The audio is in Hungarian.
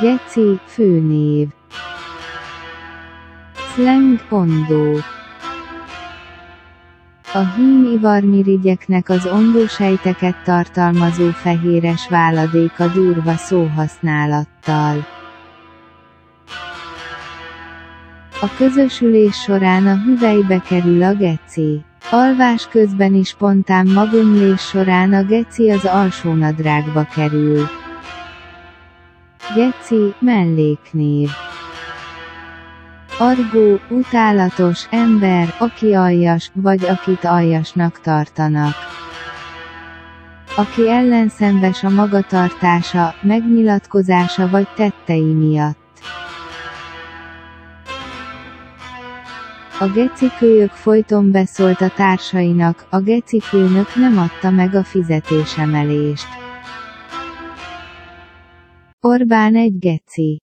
Geci, főnév. Slang, ondó. A hím ivarmirigyeknek az ondósejteket tartalmazó fehéres váladéka durva szóhasználattal. A közösülés során a hüvelybe kerül a geci. Alvás közben is spontán magömlés során a geci az alsónadrágba kerül. Geci, melléknév. Argó, utálatos ember, aki aljas, vagy akit aljasnak tartanak. Aki ellenszenves a magatartása, megnyilatkozása vagy tettei miatt. A geci kölyök folyton beszólt a társainak, a geci főnök nem adta meg a fizetésemelést. Orbán egy geci.